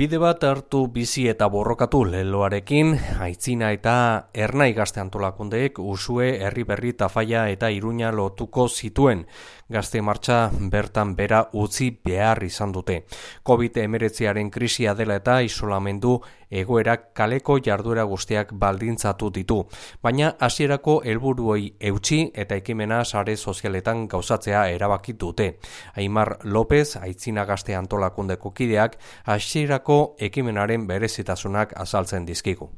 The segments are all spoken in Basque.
Bide bat hartu bizi eta borrokatu leloarekin, aitzina eta ernai gazte antolakundeek usue herri berri tafaia eta iruña lotuko zituen gazte martxa bertan bera utzi behar izan dute. COVID-19aren krisia dela eta isolamendu egoerak kaleko jarduera guztiak baldintzatu ditu. Baina hasierako helburuoi eutxi eta ekimena sare sozialetan gauzatzea erabaki dute. Aimar López, aitzina gazte antolakundeko kideak, hasierako ekimenaren berezitasunak azaltzen dizkigu.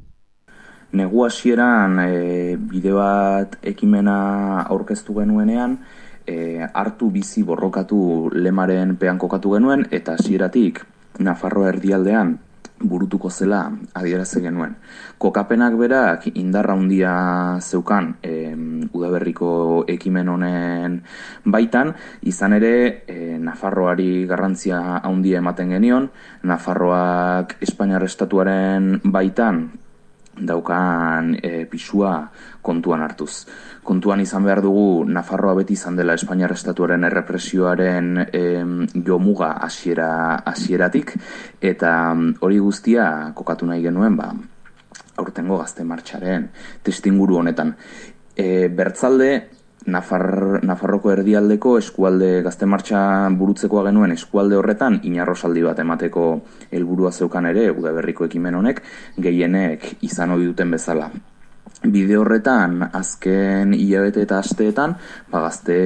Negu hasieran e, bide bat ekimena aurkeztu genuenean, e, hartu bizi borrokatu lemaren pean kokatu genuen, eta hasieratik Nafarroa erdialdean burutuko zela adieraze genuen. Kokapenak berak indarra handia zeukan e, udaberriko ekimen honen baitan, izan ere e, Nafarroari garrantzia handia ematen genion, Nafarroak Espainiar Estatuaren baitan daukan e, pisua kontuan hartuz. Kontuan izan behar dugu Nafarroa beti izan dela Espainiar Estatuaren errepresioaren e, jomuga hasiera hasieratik eta hori guztia kokatu nahi genuen ba, aurtengo gazte martxaren testinguru honetan. E, bertzalde Nafar, Nafarroko erdialdeko eskualde gazte martxa burutzekoa genuen eskualde horretan inarrosaldi bat emateko helburua zeukan ere udaberriko ekimen honek gehienek izan ohi duten bezala. Bide horretan azken hilabete eta asteetan ba gazte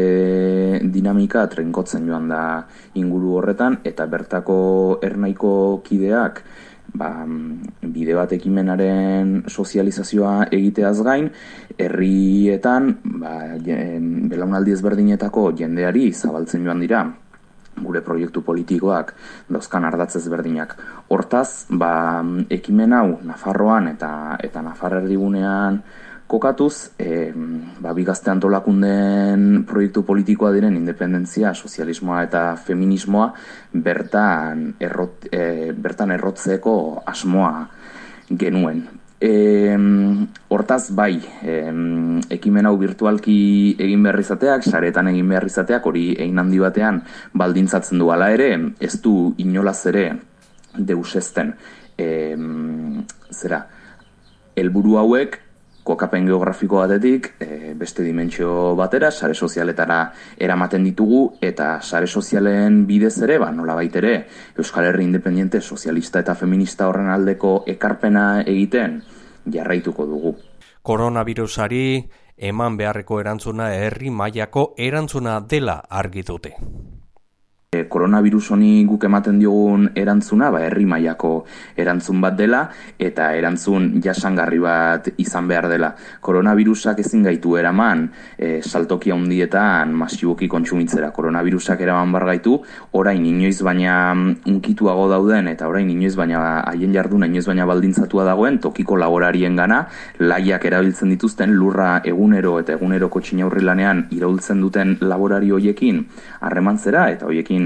dinamika trenkotzen joan da inguru horretan eta bertako ernaiko kideak ba, bide bat ekimenaren sozializazioa egiteaz gain, herrietan, ba, belaunaldi ezberdinetako jendeari zabaltzen joan dira, gure proiektu politikoak dauzkan ardatz ezberdinak. Hortaz, ba, ekimen hau Nafarroan eta eta Nafar erdigunean kokatuz, e, ba, bigazte antolakunden proiektu politikoa diren independentzia, sozialismoa eta feminismoa bertan, errot, e, bertan errotzeko asmoa genuen. E, hortaz bai, e, ekimen hau virtualki egin behar izateak, saretan egin behar izateak, hori egin handi batean baldintzatzen du ala ere, ez du inolaz ere deusesten. E, zera, helburu hauek kokapen geografiko batetik e, beste dimentsio batera, sare sozialetara eramaten ditugu, eta sare sozialen bidez ere, ba, nola baitere, Euskal Herri Independiente Sozialista eta Feminista horren aldeko ekarpena egiten jarraituko dugu. Koronavirusari eman beharreko erantzuna herri mailako erantzuna dela argi dute. E, koronavirus honi guk ematen diogun erantzuna, ba, herri mailako erantzun bat dela, eta erantzun jasangarri bat izan behar dela. Koronavirusak ezin gaitu eraman, e, saltokia hundietan masiboki kontsumitzera. Koronavirusak eraman bar gaitu, orain inoiz baina unkituago dauden, eta orain inoiz baina haien jardun, inoiz baina baldintzatua dagoen, tokiko laborarien gana, laiak erabiltzen dituzten, lurra egunero eta egunero kotxinaurri lanean iraultzen duten laborari hoiekin harremantzera, eta hoiekin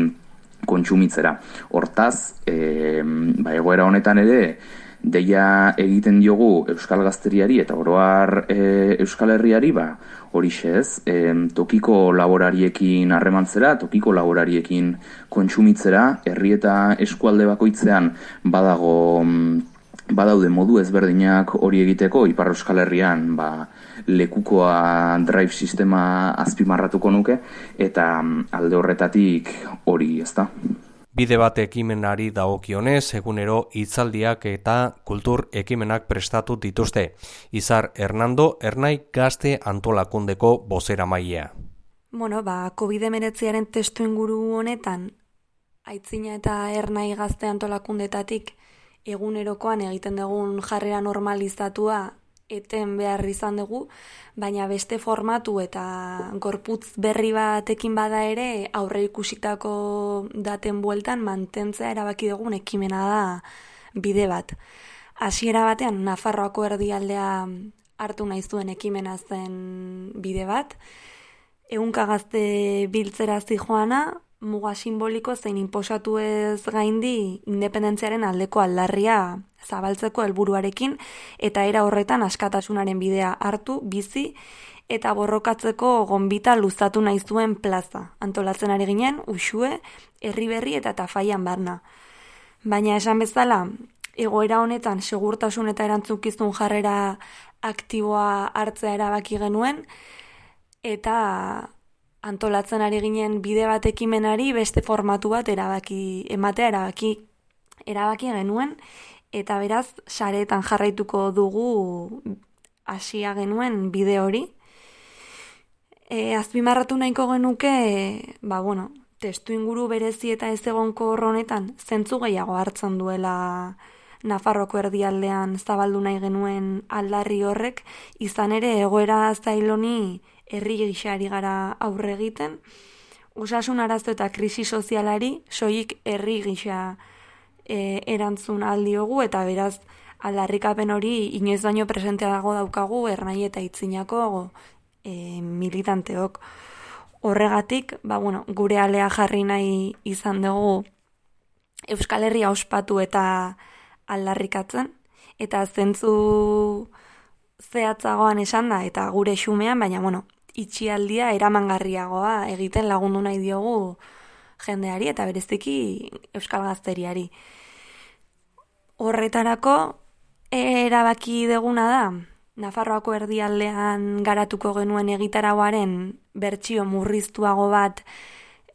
kontsumitzera. Hortaz, e, ba, egoera honetan ere, deia egiten diogu Euskal Gazteriari eta oroar e, Euskal Herriari, ba, hori xez, e, tokiko laborariekin harremantzera, tokiko laborariekin kontsumitzera, herri eta eskualde bakoitzean badago badaude modu ezberdinak hori egiteko Ipar Euskal Herrian ba, lekukoa drive sistema azpimarratuko nuke eta mm, alde horretatik hori, ezta. Bide bat ekimenari dagokionez, egunero hitzaldiak eta kultur ekimenak prestatu dituzte. Izar Hernando Ernai Gazte Antolakundeko bozera mailea. Bueno, ba, COVID-19aren testu inguru honetan, aitzina eta Ernai Gazte Antolakundetatik egunerokoan egiten dugun jarrera normalizatua eten behar izan dugu, baina beste formatu eta gorputz berri batekin bada ere aurre ikusitako daten bueltan mantentzea erabaki dugun ekimena da bide bat. Hasiera batean Nafarroako erdialdea hartu nahi zuen ekimena zen bide bat. Egunka gazte biltzera joana, muga simboliko zein inposatu ez gaindi independentziaren aldeko aldarria zabaltzeko helburuarekin eta era horretan askatasunaren bidea hartu bizi eta borrokatzeko gonbita luzatu nahi zuen plaza. Antolatzen ari ginen, usue, herri berri eta tafaian barna. Baina esan bezala, egoera honetan segurtasun eta erantzukizun jarrera aktiboa hartzea erabaki genuen, eta antolatzen ari ginen bide bat ekimenari beste formatu bat erabaki, ematea erabaki, erabaki genuen, eta beraz, saretan jarraituko dugu hasia genuen bide hori. E, azpimarratu nahiko genuke, ba, bueno, testu inguru berezi eta ez egonko horronetan, zentzu gehiago hartzen duela Nafarroko erdialdean zabaldu nahi genuen aldarri horrek, izan ere egoera zailoni herri gixari gara aurre egiten, osasun arazo eta krisi sozialari soik herri gisa e, erantzun aldiogu eta beraz aldarrikapen hori inoiz baino presentea dago daukagu ernai eta itzinako e, militanteok. Horregatik, ba, bueno, gure alea jarri nahi izan dugu Euskal Herria ospatu eta aldarrikatzen, eta zentzu zehatzagoan esan da, eta gure xumean, baina, bueno, itxialdia eramangarriagoa egiten lagundu nahi diogu jendeari eta bereziki Euskal Gazteriari. Horretarako erabaki deguna da Nafarroako erdialdean garatuko genuen egitarauaren bertsio murriztuago bat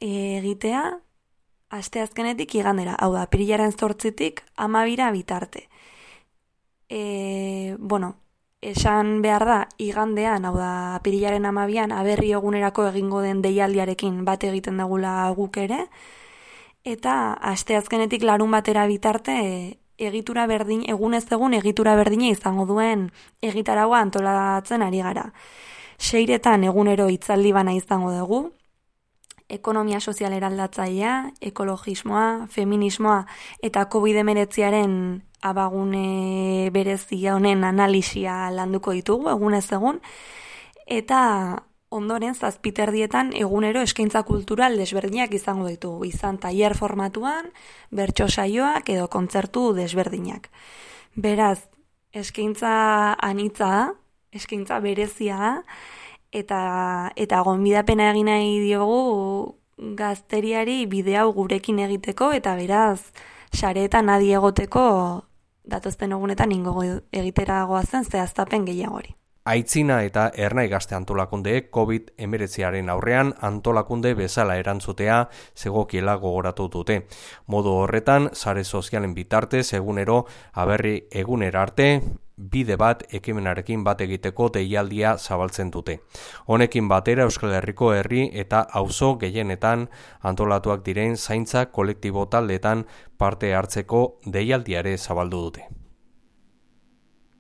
egitea aste azkenetik igandera, hau da, pirilaren zortzitik amabira bitarte. E, bueno, esan behar da, igandean, hau da, pirilaren amabian, aberri egunerako egingo den deialdiarekin bat egiten dagula guk ere, eta aste azkenetik larun batera bitarte egitura berdin, egunez egun egitura berdina izango duen egitaragoa antolatzen ari gara. Seiretan egunero itzaldi bana izango dugu, ekonomia sozial eraldatzaia, ekologismoa, feminismoa eta COVID-19 abagune berezia honen analisia landuko ditugu egunez egun, eta ondoren zazpiterdietan egunero eskaintza kultural desberdinak izango ditu, izan tailer formatuan, bertso saioak edo kontzertu desberdinak. Beraz, eskaintza anitza eskaintza berezia eta eta gonbidapena egin nahi diogu gazteriari bide hau gurekin egiteko eta beraz sareetan adi egoteko datozten egunetan ingo egitera goazen zehaztapen gehiagori. Aitzina eta ernai gazte antolakundeek COVID-19 aurrean antolakunde bezala erantzutea zegokiela gogoratu dute. Modu horretan, sare sozialen bitarte, egunero aberri egunera arte, bide bat ekimenarekin bat egiteko deialdia zabaltzen dute. Honekin batera Euskal Herriko herri eta auzo gehienetan antolatuak diren zaintza kolektibo taldetan parte hartzeko deialdiare zabaldu dute.